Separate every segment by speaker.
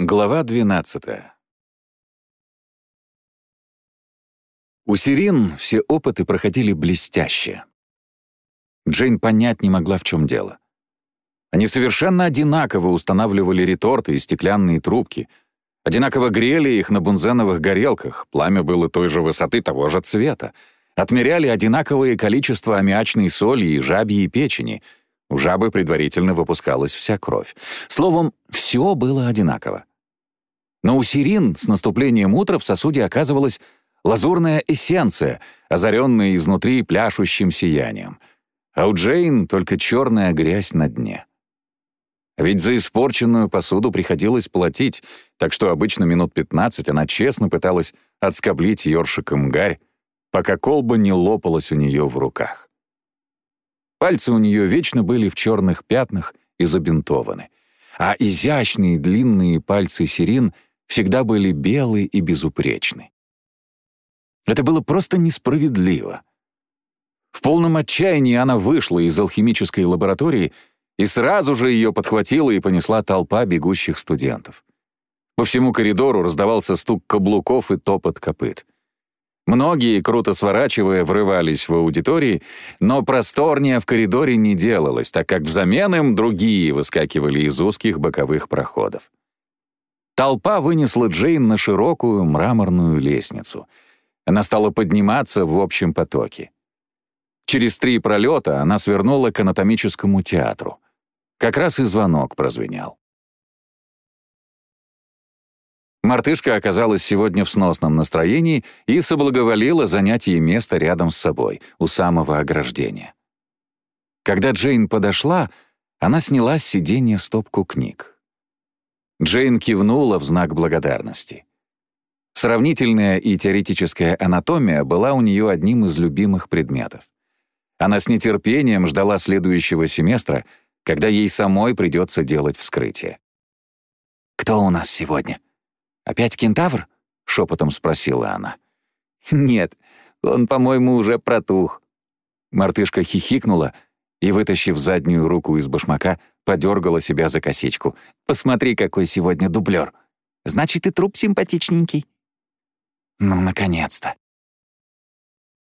Speaker 1: Глава 12 У Сирин все опыты проходили блестяще. Джейн понять не могла, в чем дело. Они совершенно одинаково устанавливали реторты и стеклянные трубки, одинаково грели их на бунзеновых горелках, пламя было той же высоты, того же цвета, отмеряли одинаковое количество аммиачной соли и жабьей печени — у жабы предварительно выпускалась вся кровь. Словом, все было одинаково. Но у сирин с наступлением утра в сосуде оказывалась лазурная эссенция, озаренная изнутри пляшущим сиянием. А у Джейн только черная грязь на дне. Ведь за испорченную посуду приходилось платить, так что обычно минут 15 она честно пыталась отскоблить ёршиком гарь, пока колба не лопалась у нее в руках. Пальцы у нее вечно были в черных пятнах и забинтованы, а изящные длинные пальцы Сирин — всегда были белы и безупречны. Это было просто несправедливо. В полном отчаянии она вышла из алхимической лаборатории, и сразу же ее подхватила и понесла толпа бегущих студентов. По всему коридору раздавался стук каблуков и топот копыт. Многие, круто сворачивая, врывались в аудитории, но просторнее в коридоре не делалось, так как взамен им другие выскакивали из узких боковых проходов. Толпа вынесла Джейн на широкую мраморную лестницу. Она стала подниматься в общем потоке. Через три пролета она свернула к анатомическому театру. Как раз и звонок прозвенел. Мартышка оказалась сегодня в сносном настроении и соблаговолила занять ей место рядом с собой, у самого ограждения. Когда Джейн подошла, она сняла с сиденья стопку книг. Джейн кивнула в знак благодарности. Сравнительная и теоретическая анатомия была у нее одним из любимых предметов. Она с нетерпением ждала следующего семестра, когда ей самой придется делать вскрытие. «Кто у нас сегодня? Опять кентавр?» — шепотом спросила она. «Нет, он, по-моему, уже протух». Мартышка хихикнула и, вытащив заднюю руку из башмака, Подергала себя за косичку. «Посмотри, какой сегодня дублер. Значит, и труп симпатичненький». «Ну, наконец-то».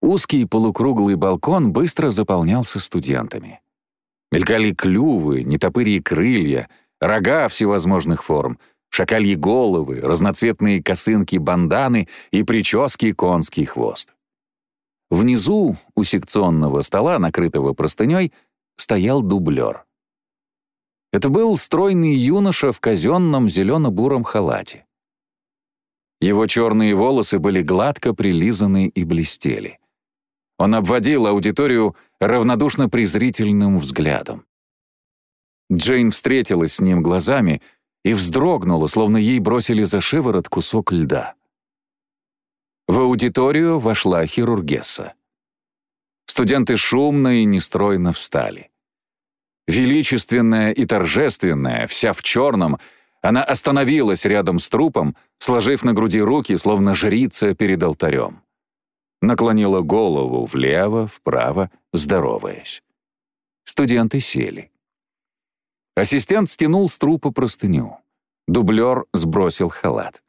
Speaker 1: Узкий полукруглый балкон быстро заполнялся студентами. Мелькали клювы, нетопырьи крылья, рога всевозможных форм, шакальи головы, разноцветные косынки-банданы и прически конский хвост. Внизу, у секционного стола, накрытого простыней, стоял дублер. Это был стройный юноша в казенном зелено-буром халате. Его черные волосы были гладко прилизаны и блестели. Он обводил аудиторию равнодушно-презрительным взглядом. Джейн встретилась с ним глазами и вздрогнула, словно ей бросили за шиворот кусок льда. В аудиторию вошла хирургесса. Студенты шумно и нестройно встали. Величественная и торжественная, вся в черном, она остановилась рядом с трупом, сложив на груди руки, словно жрица перед алтарем. Наклонила голову влево, вправо, здороваясь. Студенты сели. Ассистент стянул с трупа простыню. Дублер сбросил халат.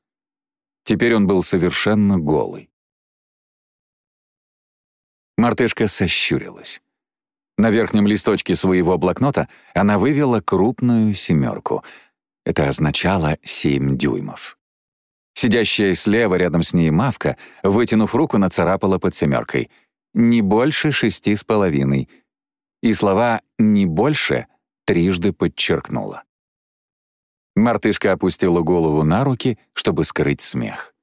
Speaker 1: Теперь он был совершенно голый. Мартышка сощурилась. На верхнем листочке своего блокнота она вывела крупную семерку. Это означало семь дюймов. Сидящая слева рядом с ней Мавка, вытянув руку, нацарапала под семеркой. «Не больше шести с половиной». И слова «не больше» трижды подчеркнула. Мартышка опустила голову на руки, чтобы скрыть смех.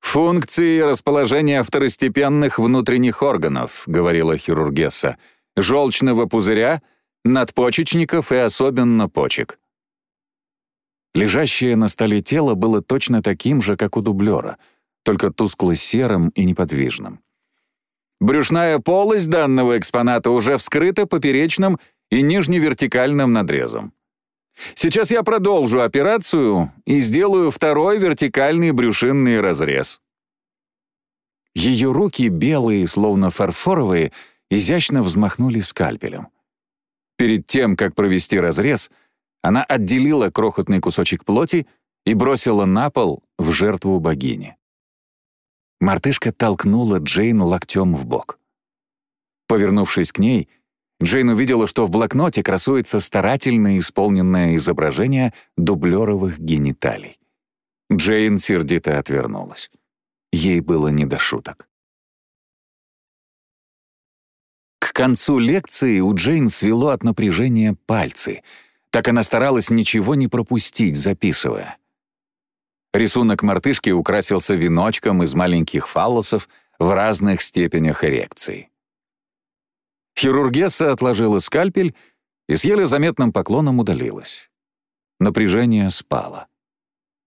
Speaker 1: «Функции расположения второстепенных внутренних органов», — говорила хирургесса, «желчного пузыря, надпочечников и особенно почек». Лежащее на столе тело было точно таким же, как у дублера, только тускло-серым и неподвижным. Брюшная полость данного экспоната уже вскрыта поперечным и нижневертикальным надрезом. Сейчас я продолжу операцию и сделаю второй вертикальный брюшинный разрез. Ее руки, белые, словно фарфоровые, изящно взмахнули скальпелем. Перед тем, как провести разрез, Она отделила крохотный кусочек плоти и бросила на пол в жертву богини. Мартышка толкнула Джейн локтем в бок. Повернувшись к ней, Джейн увидела, что в блокноте красуется старательно исполненное изображение дублеровых гениталий. Джейн сердито отвернулась. Ей было не до шуток. К концу лекции у Джейн свело от напряжения пальцы. Так она старалась ничего не пропустить, записывая. Рисунок мартышки украсился веночком из маленьких фаллосов в разных степенях эрекции. Хирургесса отложила скальпель и с еле заметным поклоном удалилась. Напряжение спало.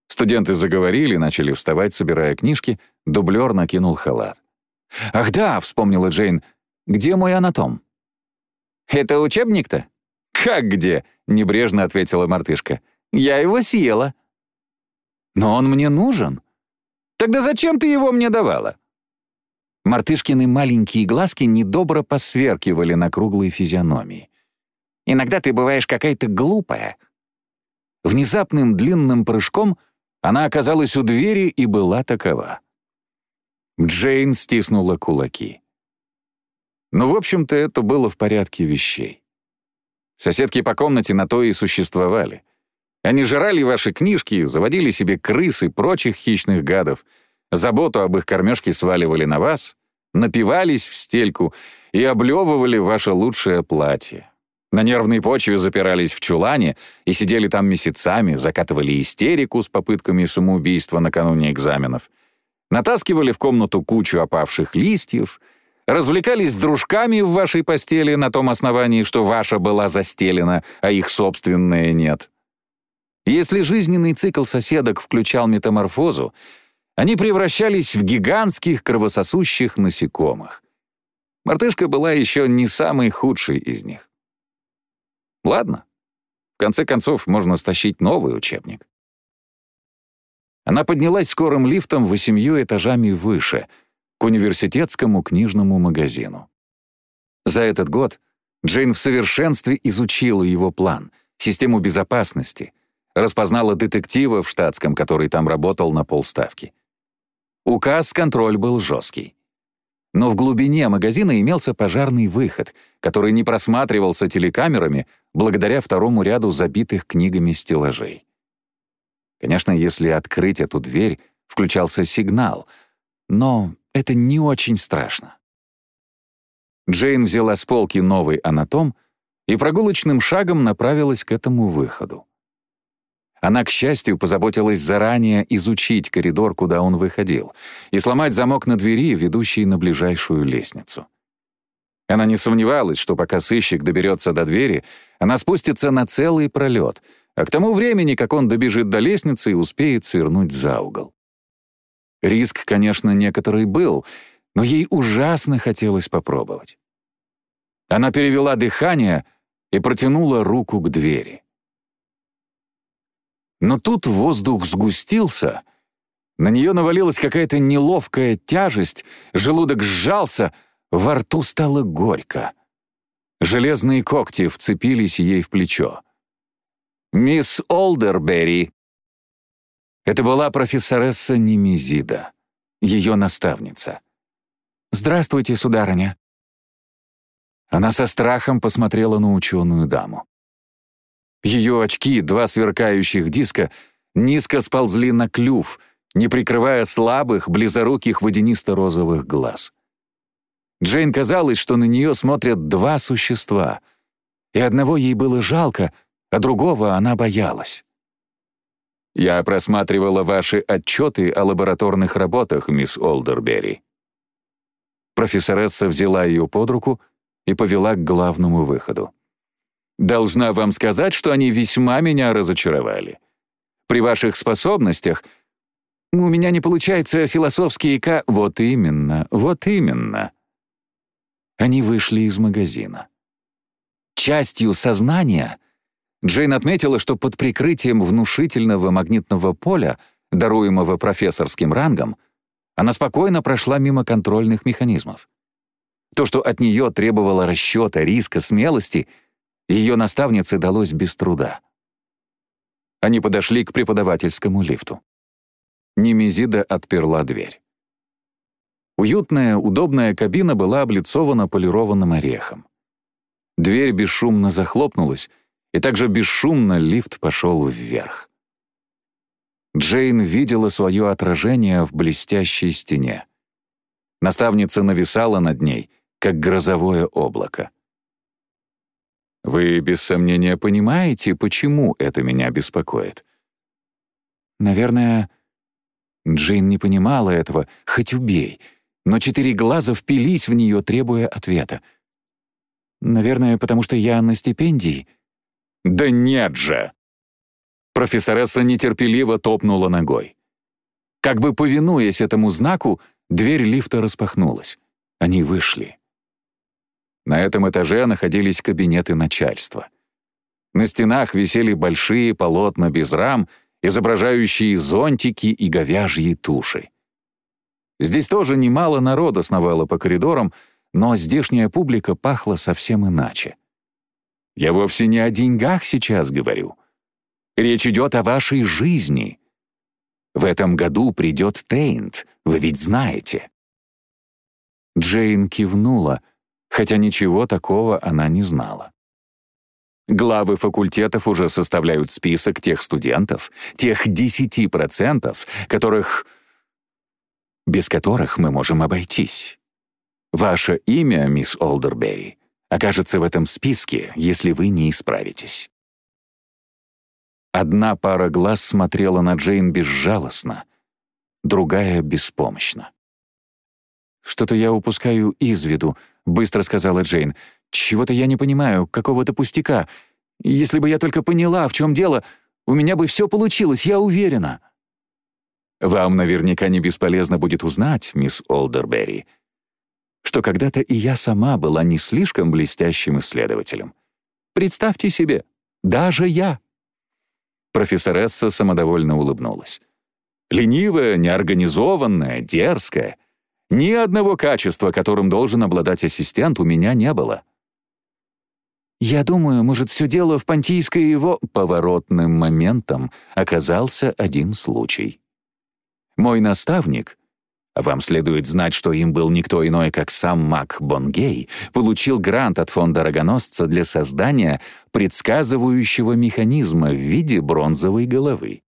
Speaker 1: Студенты заговорили, начали вставать, собирая книжки, дублер накинул халат. «Ах да!» — вспомнила Джейн. «Где мой анатом?» «Это учебник-то?» «Как где?» — небрежно ответила мартышка. «Я его съела». «Но он мне нужен». «Тогда зачем ты его мне давала?» Мартышкины маленькие глазки недобро посверкивали на круглой физиономии. «Иногда ты бываешь какая-то глупая». Внезапным длинным прыжком она оказалась у двери и была такова. Джейн стиснула кулаки. Ну, в общем-то, это было в порядке вещей. Соседки по комнате на то и существовали. Они жрали ваши книжки, заводили себе крыс и прочих хищных гадов — Заботу об их кормежке сваливали на вас, напивались в стельку и облевывали ваше лучшее платье. На нервной почве запирались в чулане и сидели там месяцами, закатывали истерику с попытками самоубийства накануне экзаменов, натаскивали в комнату кучу опавших листьев, развлекались с дружками в вашей постели на том основании, что ваша была застелена, а их собственная нет. Если жизненный цикл соседок включал метаморфозу, они превращались в гигантских кровососущих насекомых. Мартышка была еще не самой худшей из них. Ладно, в конце концов можно стащить новый учебник. Она поднялась скорым лифтом восемью этажами выше, к университетскому книжному магазину. За этот год Джейн в совершенстве изучила его план, систему безопасности, распознала детектива в штатском, который там работал на полставки. Указ-контроль был жесткий. Но в глубине магазина имелся пожарный выход, который не просматривался телекамерами благодаря второму ряду забитых книгами стеллажей. Конечно, если открыть эту дверь, включался сигнал, но это не очень страшно. Джейн взяла с полки новый анатом и прогулочным шагом направилась к этому выходу. Она, к счастью, позаботилась заранее изучить коридор, куда он выходил, и сломать замок на двери, ведущей на ближайшую лестницу. Она не сомневалась, что пока сыщик доберется до двери, она спустится на целый пролет, а к тому времени, как он добежит до лестницы, успеет свернуть за угол. Риск, конечно, некоторый был, но ей ужасно хотелось попробовать. Она перевела дыхание и протянула руку к двери. Но тут воздух сгустился, на нее навалилась какая-то неловкая тяжесть, желудок сжался, во рту стало горько. Железные когти вцепились ей в плечо. «Мисс Олдерберри!» Это была профессоресса Немезида, ее наставница. «Здравствуйте, сударыня». Она со страхом посмотрела на ученую даму. Ее очки, два сверкающих диска, низко сползли на клюв, не прикрывая слабых, близоруких водянисто-розовых глаз. Джейн казалось, что на нее смотрят два существа, и одного ей было жалко, а другого она боялась. «Я просматривала ваши отчеты о лабораторных работах, мисс Олдербери». Профессоресса взяла ее под руку и повела к главному выходу. Должна вам сказать, что они весьма меня разочаровали. При ваших способностях у меня не получается философские ка... Вот именно, вот именно. Они вышли из магазина. Частью сознания Джейн отметила, что под прикрытием внушительного магнитного поля, даруемого профессорским рангом, она спокойно прошла мимо контрольных механизмов. То, что от нее требовало расчета, риска, смелости — ее наставнице далось без труда. Они подошли к преподавательскому лифту. Немезида отперла дверь. Уютная, удобная кабина была облицована полированным орехом. Дверь бесшумно захлопнулась, и также бесшумно лифт пошел вверх. Джейн видела свое отражение в блестящей стене. Наставница нависала над ней, как грозовое облако. «Вы, без сомнения, понимаете, почему это меня беспокоит?»
Speaker 2: «Наверное...» Джейн не понимала этого, хоть убей, но четыре глаза впились в нее, требуя ответа. «Наверное, потому что я на стипендии?»
Speaker 1: «Да нет же!» Профессоресса нетерпеливо топнула ногой. Как бы повинуясь этому знаку, дверь лифта распахнулась. Они вышли. На этом этаже находились кабинеты начальства. На стенах висели большие полотна без рам, изображающие зонтики и говяжьи туши. Здесь тоже немало народа сновало по коридорам, но здешняя публика пахла совсем иначе. Я вовсе не о деньгах сейчас говорю. Речь идет о вашей жизни. В этом году придет Тейнт, вы ведь знаете. Джейн кивнула, хотя ничего такого она не знала. Главы факультетов уже составляют список тех студентов, тех 10%, которых... без которых мы можем обойтись. Ваше имя, мисс Олдерберри, окажется в этом списке, если вы не исправитесь. Одна пара глаз смотрела на Джейн безжалостно, другая — беспомощно.
Speaker 2: «Что-то я упускаю из виду», — быстро сказала Джейн. «Чего-то я не понимаю, какого-то пустяка. Если бы я только поняла, в чем дело, у меня бы все получилось, я уверена».
Speaker 1: «Вам наверняка не бесполезно будет узнать, мисс Олдерберри, что когда-то и я сама была не слишком блестящим исследователем. Представьте себе, даже я». Профессоресса самодовольно улыбнулась. Ленивая, неорганизованная, дерзкая — ни одного качества, которым должен обладать ассистент, у меня не было.
Speaker 2: Я думаю, может, все дело в понтийской его поворотным моментом оказался один случай.
Speaker 1: Мой наставник, вам следует знать, что им был никто иной, как сам Мак Бонгей, получил грант от фонда рогоносца для создания предсказывающего механизма в виде бронзовой головы.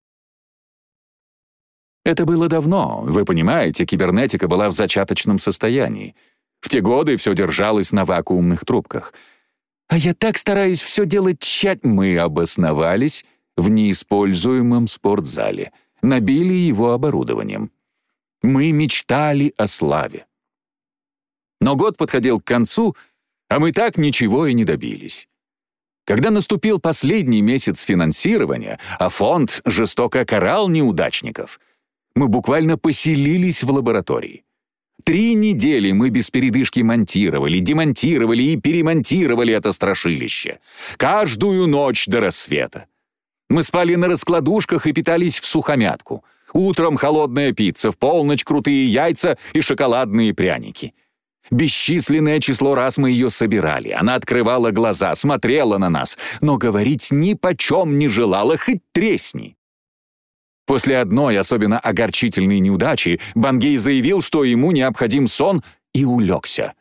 Speaker 1: Это было давно, вы понимаете, кибернетика была в зачаточном состоянии. В те годы все держалось на вакуумных трубках. А я так стараюсь все делать тщательно. Мы обосновались в неиспользуемом спортзале, набили его оборудованием. Мы мечтали о славе. Но год подходил к концу, а мы так ничего и не добились. Когда наступил последний месяц финансирования, а фонд жестоко карал неудачников — мы буквально поселились в лаборатории. Три недели мы без передышки монтировали, демонтировали и перемонтировали это страшилище. Каждую ночь до рассвета. Мы спали на раскладушках и питались в сухомятку. Утром холодная пицца, в полночь крутые яйца и шоколадные пряники. Бесчисленное число раз мы ее собирали. Она открывала глаза, смотрела на нас, но говорить ни почем не желала, хоть тресни. После одной особенно огорчительной неудачи Бангей заявил, что ему необходим сон, и улегся.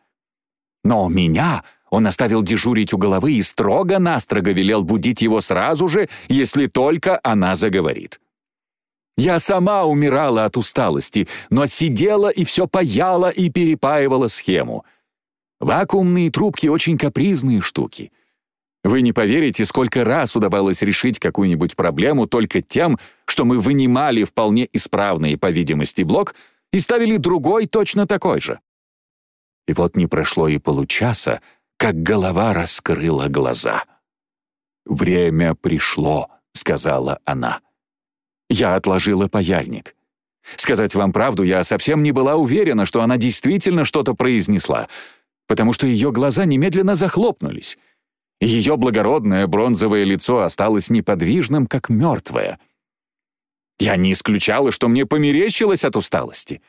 Speaker 1: Но меня он оставил дежурить у головы и строго-настрого велел будить его сразу же, если только она заговорит. Я сама умирала от усталости, но сидела и все паяла и перепаивала схему. Вакуумные трубки очень капризные штуки. Вы не поверите, сколько раз удавалось решить какую-нибудь проблему только тем, что мы вынимали вполне исправный, по видимости, блок и ставили другой точно такой же. И вот не прошло и получаса, как голова раскрыла глаза. «Время пришло», — сказала она. Я отложила паяльник. Сказать вам правду, я совсем не была уверена, что она действительно что-то произнесла, потому что ее глаза немедленно захлопнулись — ее благородное бронзовое лицо осталось неподвижным, как мертвое. Я не исключала, что мне померещилось от усталости.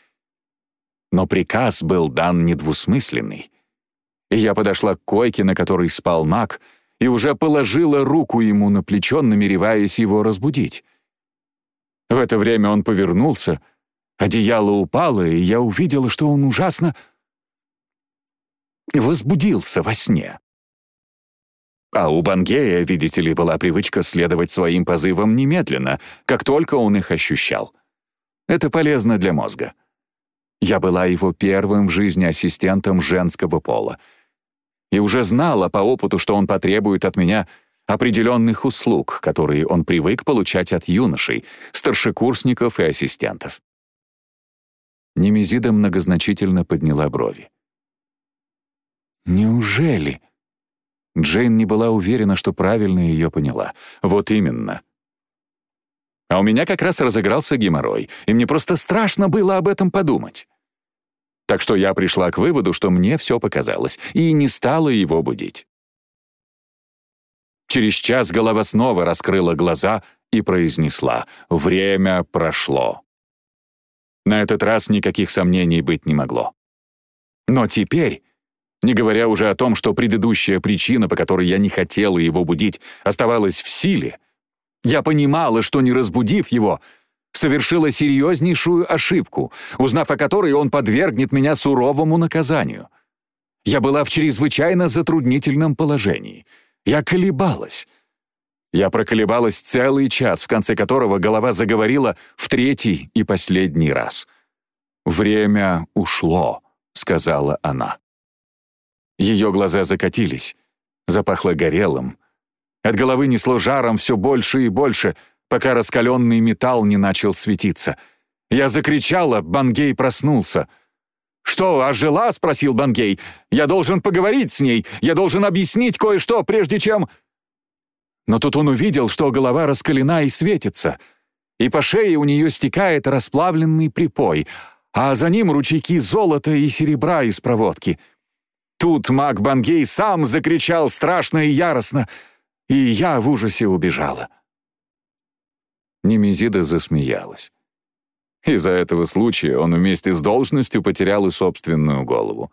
Speaker 1: Но приказ был дан недвусмысленный. И я подошла к койке, на которой спал маг,
Speaker 2: и уже положила руку ему на плечо, намереваясь его разбудить. В это время он повернулся, одеяло упало, и я увидела, что он ужасно возбудился во сне. А у Бангея, видите ли, была привычка следовать своим позывам немедленно, как только он их ощущал. Это полезно для мозга. Я была его первым в жизни ассистентом женского пола. И уже знала по опыту, что он потребует от меня определенных услуг, которые он привык получать от юношей, старшекурсников и ассистентов. Немезида многозначительно подняла брови. «Неужели?» Джейн не была уверена, что правильно ее поняла. «Вот именно». А у меня как раз разыгрался геморрой, и мне просто страшно было об этом подумать. Так что я пришла к выводу, что мне все показалось, и не стала его будить. Через час голова снова раскрыла глаза и произнесла «Время прошло». На этот раз никаких сомнений быть не могло. Но теперь не говоря уже о том, что предыдущая причина, по которой я не хотела его будить, оставалась в силе. Я понимала, что не разбудив его, совершила серьезнейшую ошибку, узнав о которой он подвергнет меня суровому наказанию. Я была в чрезвычайно затруднительном положении. Я колебалась. Я проколебалась целый час, в конце которого голова заговорила в третий и последний раз. «Время ушло», — сказала она. Ее глаза закатились. Запахло горелым. От головы несло жаром все больше и больше, пока раскаленный металл не начал светиться. Я закричала, Бангей проснулся. «Что, ожила?» — спросил Бангей. «Я должен поговорить с ней. Я должен объяснить кое-что, прежде чем...» Но тут он увидел, что голова раскалена и светится, и по шее у нее стекает расплавленный припой, а за ним ручейки золота и серебра из проводки — Тут маг Бангей сам закричал страшно и яростно, и я в ужасе убежала. Немезида засмеялась. Из-за этого случая он вместе с должностью потерял и собственную голову.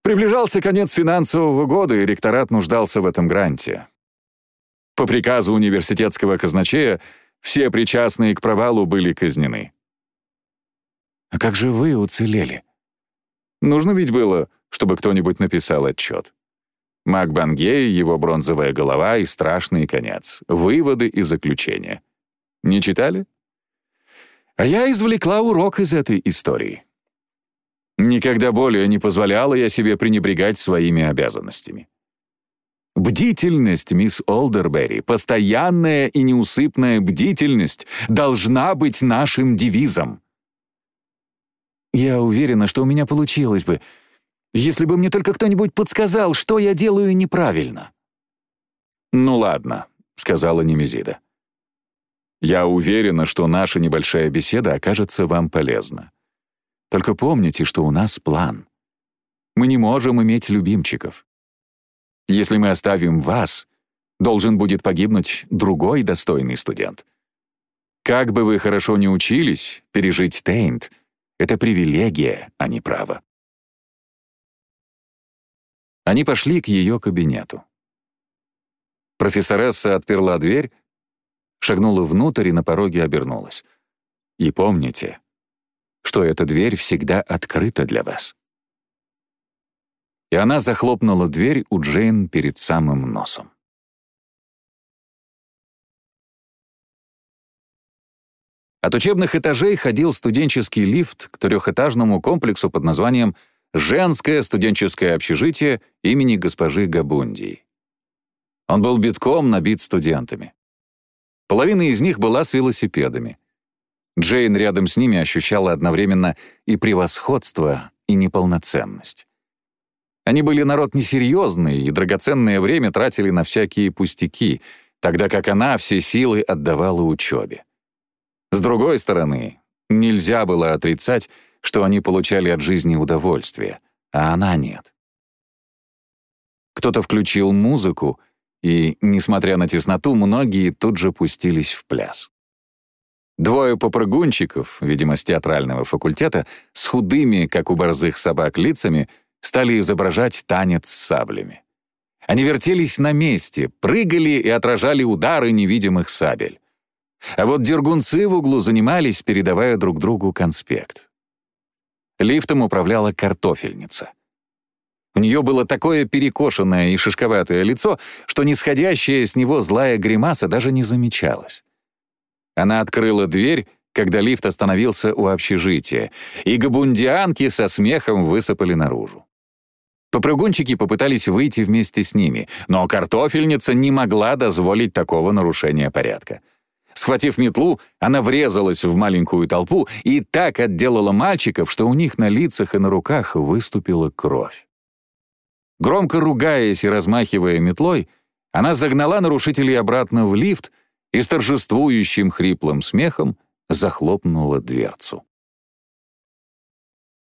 Speaker 2: Приближался конец финансового года, и ректорат нуждался в этом гранте. По приказу университетского казначея все причастные к провалу были казнены. «А как же вы уцелели?» «Нужно ведь было чтобы кто-нибудь написал отчет. Мак Бангей, его бронзовая голова и страшный конец. Выводы и заключения. Не читали? А я извлекла урок из этой истории. Никогда более не позволяла я себе пренебрегать своими обязанностями. Бдительность, мисс Олдерберри, постоянная и неусыпная бдительность должна быть нашим девизом. Я уверена, что у меня получилось бы — если бы мне только кто-нибудь подсказал, что я делаю неправильно». «Ну ладно», — сказала Немезида. «Я уверена, что наша небольшая беседа окажется вам полезна. Только помните, что у нас план. Мы не можем иметь любимчиков. Если мы оставим вас, должен будет погибнуть другой достойный студент. Как бы вы хорошо ни учились, пережить Тейнт — это привилегия, а не право. Они пошли к ее кабинету. Профессоресса отперла дверь, шагнула внутрь и на пороге обернулась. «И помните, что эта дверь всегда открыта для вас». И она захлопнула дверь у Джейн перед самым носом. От учебных этажей ходил студенческий лифт к трехэтажному комплексу под названием женское студенческое общежитие имени госпожи Габундии. Он был битком набит студентами. Половина из них была с велосипедами. Джейн рядом с ними ощущала одновременно и превосходство, и неполноценность. Они были народ несерьезный и драгоценное время тратили на всякие пустяки, тогда как она все силы отдавала учебе. С другой стороны, нельзя было отрицать, что они получали от жизни удовольствие, а она нет. Кто-то включил музыку, и, несмотря на тесноту, многие тут же пустились в пляс. Двое попрыгунчиков, видимо, с театрального факультета, с худыми, как у борзых собак, лицами, стали изображать танец с саблями.
Speaker 1: Они вертелись на месте, прыгали и отражали удары невидимых сабель. А вот дергунцы в углу занимались, передавая друг другу конспект. Лифтом управляла картофельница. У нее было такое перекошенное и шишковатое лицо, что нисходящая с него злая гримаса даже не замечалась. Она открыла дверь, когда лифт остановился у общежития, и габундианки со смехом высыпали наружу. Попрыгунчики попытались выйти вместе с ними, но картофельница не могла дозволить такого нарушения порядка. Схватив метлу, она врезалась в маленькую толпу и так отделала мальчиков, что у них на лицах и на руках выступила кровь. Громко ругаясь и размахивая метлой, она загнала нарушителей обратно в лифт и с торжествующим хриплым смехом захлопнула дверцу.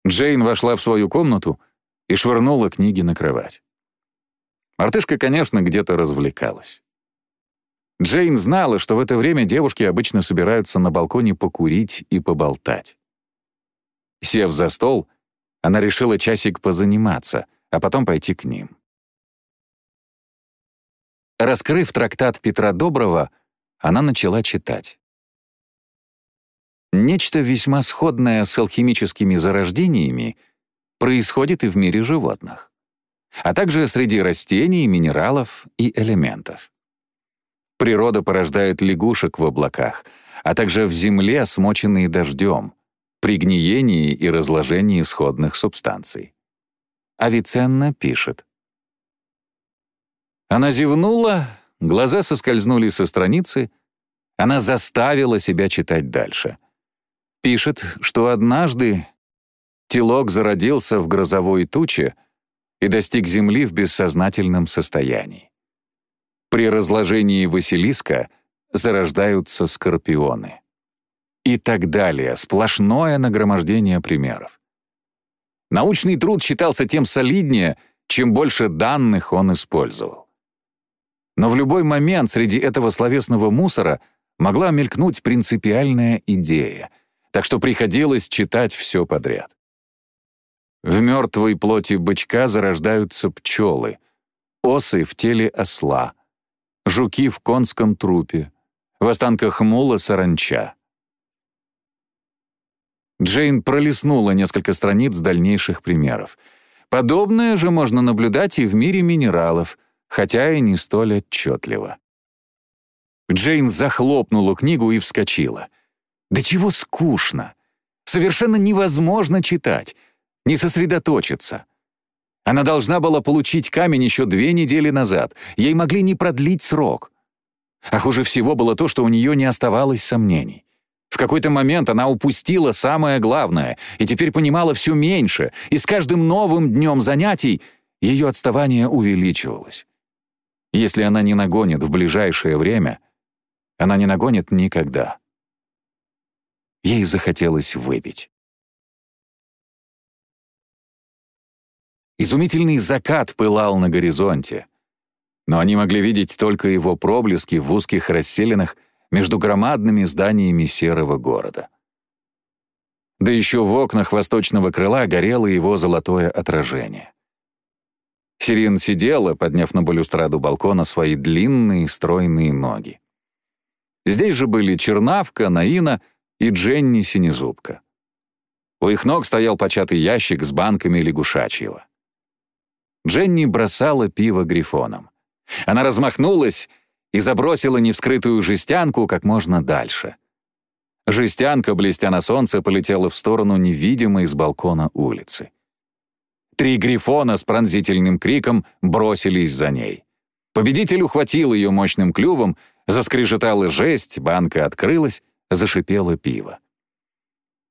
Speaker 1: Джейн вошла в свою комнату и швырнула книги на кровать. Мартышка, конечно, где-то развлекалась. Джейн знала, что в это время девушки обычно собираются на балконе покурить и поболтать. Сев за стол, она решила часик позаниматься, а потом пойти к ним. Раскрыв трактат Петра Доброго, она начала читать. Нечто весьма сходное с алхимическими зарождениями происходит и в мире животных, а также среди растений, минералов и элементов. Природа порождает лягушек в облаках, а также в земле, смоченные дождем, при гниении и разложении исходных субстанций. Авиценна пишет. Она зевнула, глаза соскользнули со страницы, она заставила себя читать дальше. Пишет, что однажды телок зародился в грозовой туче и достиг земли в бессознательном состоянии. При разложении Василиска зарождаются скорпионы. И так далее, сплошное нагромождение примеров. Научный труд считался тем солиднее, чем больше данных он использовал. Но в любой момент среди этого словесного мусора могла мелькнуть принципиальная идея — так что приходилось читать все подряд. В мертвой плоти бычка зарождаются пчелы, осы в теле осла, жуки в конском трупе, в останках мула саранча. Джейн пролистнула несколько страниц дальнейших примеров. Подобное же можно наблюдать и в мире минералов, хотя и не столь отчетливо. Джейн захлопнула книгу и вскочила — да чего скучно! Совершенно невозможно читать, не сосредоточиться. Она должна была получить камень еще две недели назад. Ей могли не продлить срок. А хуже всего было то, что у нее не оставалось сомнений. В какой-то момент она упустила самое главное и теперь понимала все меньше, и с каждым новым днем занятий ее отставание увеличивалось. Если она не нагонит в ближайшее время, она не нагонит никогда. Ей захотелось выпить. Изумительный закат пылал на горизонте, но они могли видеть только его проблески в узких расселенных между громадными зданиями серого города. Да еще в окнах восточного крыла горело его золотое отражение. Сирин сидела, подняв на балюстраду балкона свои длинные стройные ноги. Здесь же были Чернавка, Наина и Дженни Синезубка. У их ног стоял початый ящик с банками лягушачьего. Дженни бросала пиво грифоном. Она размахнулась и забросила невскрытую жестянку как можно дальше. Жестянка, блестя на солнце, полетела в сторону невидимой с балкона улицы. Три грифона с пронзительным криком бросились за ней. Победитель ухватил ее мощным клювом, заскрежетала жесть, банка открылась, зашипело пиво.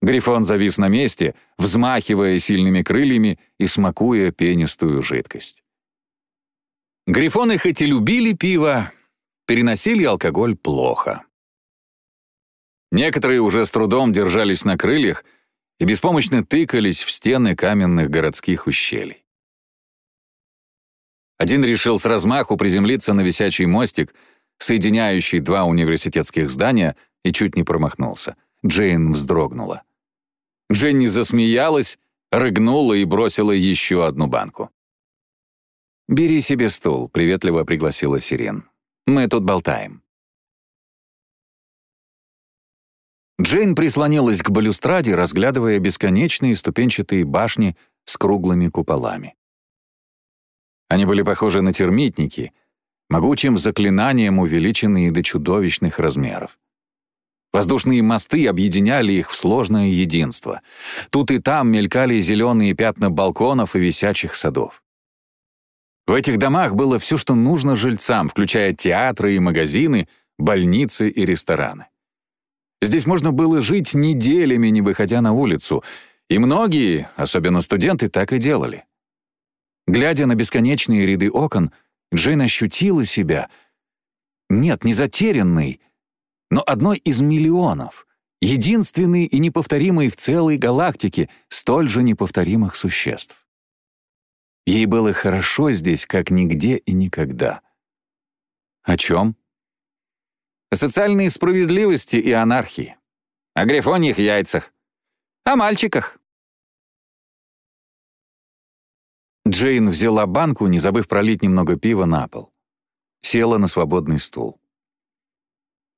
Speaker 1: Грифон завис на месте, взмахивая сильными крыльями и смакуя пенистую жидкость. Грифоны хоть и любили пиво, переносили алкоголь плохо. Некоторые уже с трудом держались на крыльях и беспомощно тыкались в стены каменных городских ущелий. Один решил с размаху приземлиться на висячий мостик, соединяющий два университетских здания — и чуть не промахнулся. Джейн вздрогнула. Дженни засмеялась, рыгнула и бросила еще одну банку. «Бери себе стул», — приветливо пригласила Сирен. «Мы тут болтаем». Джейн прислонилась к балюстраде, разглядывая бесконечные ступенчатые башни с круглыми куполами. Они были похожи на термитники, могучим заклинанием увеличенные до чудовищных размеров. Воздушные мосты объединяли их в сложное единство. Тут и там мелькали зеленые пятна балконов и висячих садов. В этих домах было все, что нужно жильцам, включая театры и магазины, больницы и рестораны. Здесь можно было жить неделями, не выходя на улицу, и многие, особенно студенты, так и делали. Глядя на бесконечные ряды окон, Джейн ощутила себя, нет, не затерянной, но одной из миллионов, единственной и неповторимой в целой галактике столь же неповторимых существ. Ей было хорошо здесь, как нигде и никогда. О чем? О социальной справедливости и анархии. О грифоньих яйцах. О мальчиках. Джейн взяла банку, не забыв пролить немного пива на пол. Села на свободный стул.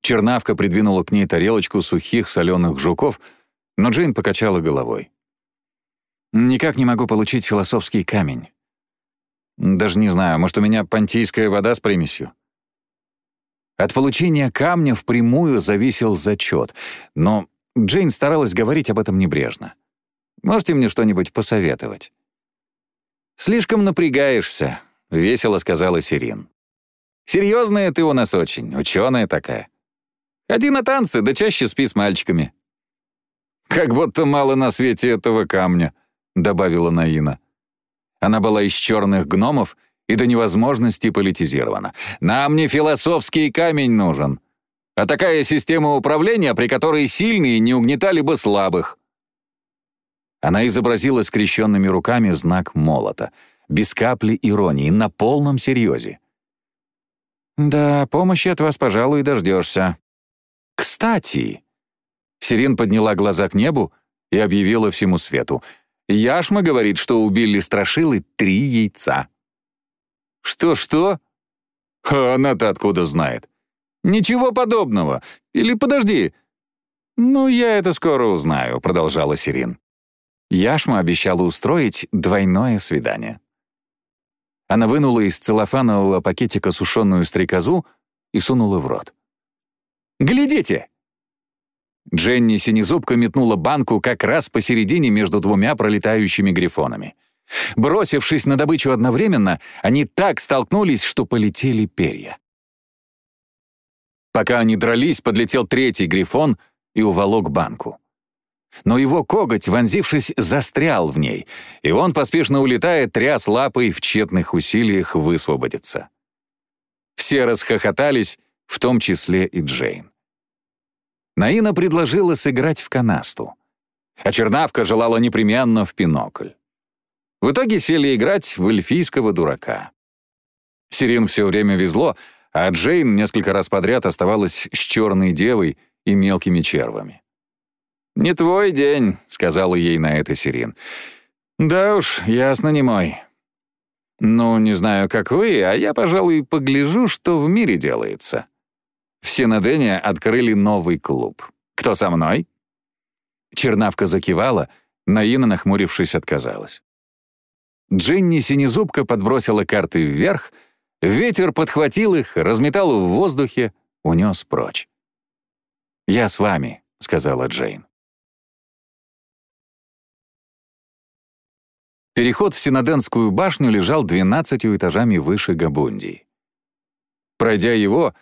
Speaker 1: Чернавка придвинула к ней тарелочку сухих соленых жуков, но Джейн покачала головой. «Никак не могу получить философский камень. Даже не знаю, может, у меня пантийская вода с примесью?» От получения камня впрямую зависел зачет, но Джейн старалась говорить об этом небрежно. «Можете мне что-нибудь посоветовать?» «Слишком напрягаешься», — весело сказала Сирин. «Серьезная ты у нас очень, ученая такая. Ходи на танцы, да чаще спи с мальчиками». «Как будто мало на свете этого камня», — добавила Наина. Она была из черных гномов и до невозможности политизирована. «Нам не философский камень нужен, а такая система управления, при которой сильные не угнетали бы слабых». Она изобразила скрещенными руками знак молота, без капли иронии, на полном серьезе. «Да, помощи от вас, пожалуй, дождешься», «Кстати!» Сирен подняла глаза к небу и объявила всему свету. «Яшма говорит, что у Билли Страшилы три яйца». «Что-что?» «А она-то откуда знает?» «Ничего подобного. Или подожди». «Ну, я это скоро узнаю», — продолжала Сирин. Яшма обещала устроить двойное свидание. Она вынула из целлофанового пакетика сушеную стрекозу и сунула в рот. Глядите!» Дженни Синезубка метнула банку как раз посередине между двумя пролетающими грифонами. Бросившись на добычу одновременно, они так столкнулись, что полетели перья. Пока они дрались, подлетел третий грифон и уволок банку. Но его коготь, вонзившись, застрял в ней, и он, поспешно улетая, тряс лапой в тщетных усилиях высвободиться. Все расхохотались, в том числе и Джейн. Наина предложила сыграть в канасту, а Чернавка желала непременно в пинокль. В итоге сели играть в эльфийского дурака. Сирин все время везло, а Джейн несколько раз подряд оставалась с черной девой и мелкими червами. «Не твой день», — сказала ей на это Сирин. «Да уж, ясно, не мой. Ну, не знаю, как вы, а я, пожалуй, погляжу, что в мире делается». В Синодене открыли новый клуб. Кто со мной?» Чернавка закивала, Наина, нахмурившись, отказалась. Дженни Синезубка подбросила карты вверх, ветер подхватил их, разметал в воздухе, унес прочь. «Я с вами», — сказала Джейн. Переход в Синоденскую башню лежал двенадцатью этажами выше Габундии. Пройдя его,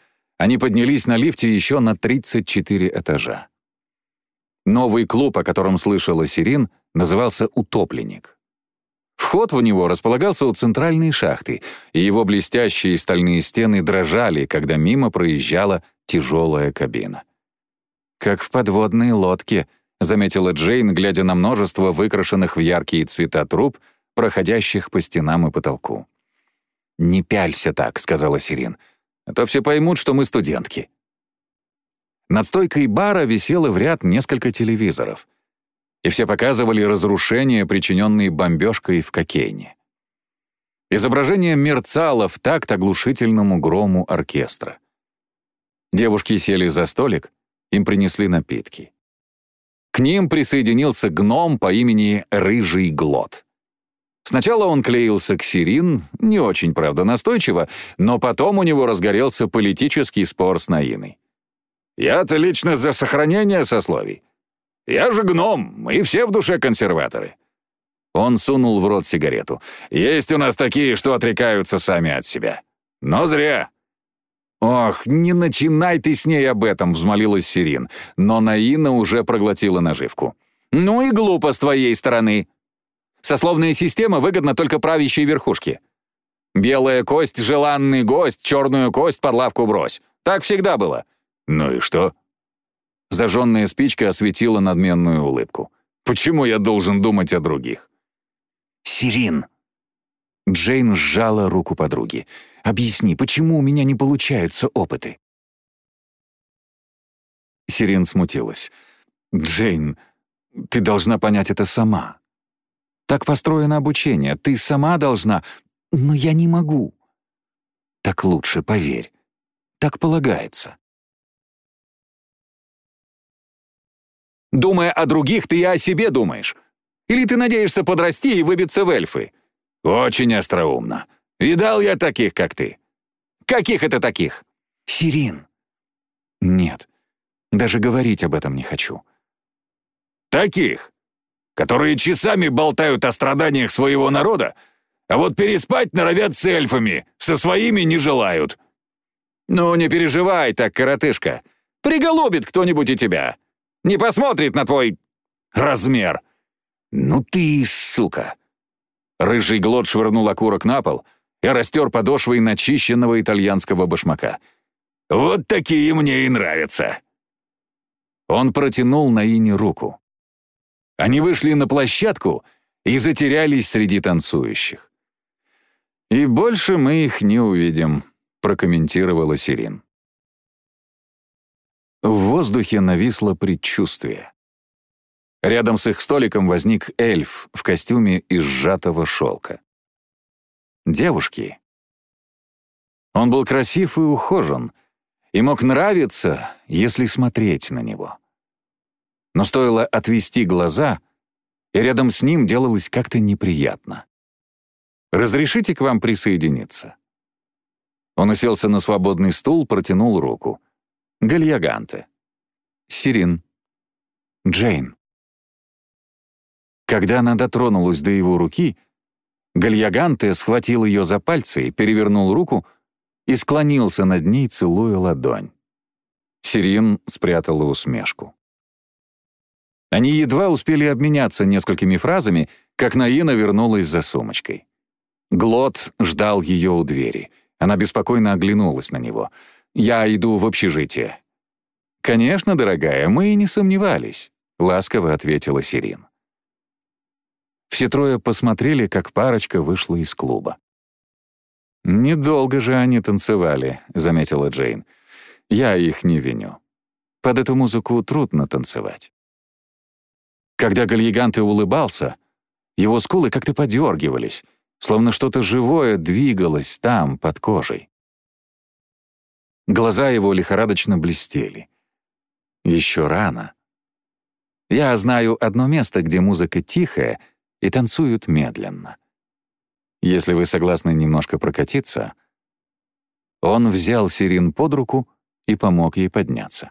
Speaker 1: они поднялись на лифте еще на 34 этажа. Новый клуб, о котором слышала Сирин, назывался «Утопленник». Вход в него располагался у центральной шахты, и его блестящие стальные стены дрожали, когда мимо проезжала тяжелая кабина. «Как в подводной лодке», — заметила Джейн, глядя на множество выкрашенных в яркие цвета труб, проходящих по стенам и потолку. «Не пялься так», — сказала Сирин а то все поймут, что мы студентки». Над стойкой бара висело в ряд несколько телевизоров, и все показывали разрушения, причиненные бомбежкой в Кокейне. Изображение мерцало в такт оглушительному грому оркестра. Девушки сели за столик, им принесли напитки. К ним присоединился гном по имени Рыжий Глот. Сначала он клеился к Сирин, не очень, правда, настойчиво, но потом у него разгорелся политический спор с Наиной. «Я-то лично за сохранение сословий. Я же гном, мы все в душе консерваторы». Он сунул в рот сигарету. «Есть у нас такие, что отрекаются сами от себя. Но зря. «Ох, не начинай ты с ней об этом», — взмолилась Сирин, но Наина уже проглотила наживку. «Ну и глупо с твоей стороны. Сословная система выгодна только правящей верхушке. Белая кость — желанный гость, черную кость под лавку брось. Так всегда было». «Ну и что?» Зажженная спичка осветила надменную улыбку. «Почему я должен думать о других?» «Сирин!» Джейн сжала руку подруги. Объясни, почему у меня не получаются опыты?» Сирен смутилась. «Джейн, ты должна понять это сама. Так построено обучение, ты сама должна... Но я не могу. Так лучше, поверь. Так полагается». «Думая о других, ты и о себе думаешь. Или ты надеешься подрасти и выбиться в эльфы?» «Очень остроумно. Видал я таких, как ты. Каких это таких? Сирин. Нет, даже говорить об этом не хочу. Таких, которые часами болтают о страданиях своего народа, а вот переспать норовят с эльфами, со своими не желают. Ну, не переживай так, коротышка. Приголубит кто-нибудь и тебя. Не посмотрит на твой размер. Ну ты, сука. Рыжий глот швырнул окурок на пол — и растер подошвой начищенного итальянского башмака. «Вот такие мне и нравятся!» Он протянул Наине руку. Они вышли на площадку и затерялись среди танцующих. «И больше мы их не увидим», — прокомментировала Сирин. В воздухе нависло предчувствие. Рядом с их столиком возник эльф в костюме из сжатого шелка девушки. Он был красив и ухожен, и мог нравиться, если смотреть на него. Но стоило отвести глаза, и рядом с ним делалось как-то неприятно. «Разрешите к вам присоединиться?» Он уселся на свободный стул, протянул руку. Гальяганте. Сирин. Джейн. Когда она дотронулась до его руки — Гальяганте схватил ее за пальцы, перевернул руку и склонился над ней, целуя ладонь. Сирин спрятала усмешку. Они едва успели обменяться несколькими фразами, как Наина вернулась за сумочкой. Глот ждал ее у двери. Она беспокойно оглянулась на него. «Я иду в общежитие». «Конечно, дорогая, мы и не сомневались», — ласково ответила Сирин. Все трое посмотрели, как парочка вышла из клуба. «Недолго же они танцевали», — заметила Джейн. «Я их не виню. Под эту музыку трудно танцевать». Когда Гальяганте улыбался, его скулы как-то подергивались, словно что-то живое двигалось там, под кожей. Глаза его лихорадочно блестели. Еще рано. Я знаю одно место, где музыка тихая — и танцуют медленно. Если вы согласны немножко прокатиться, он взял Сирин под руку и помог ей подняться.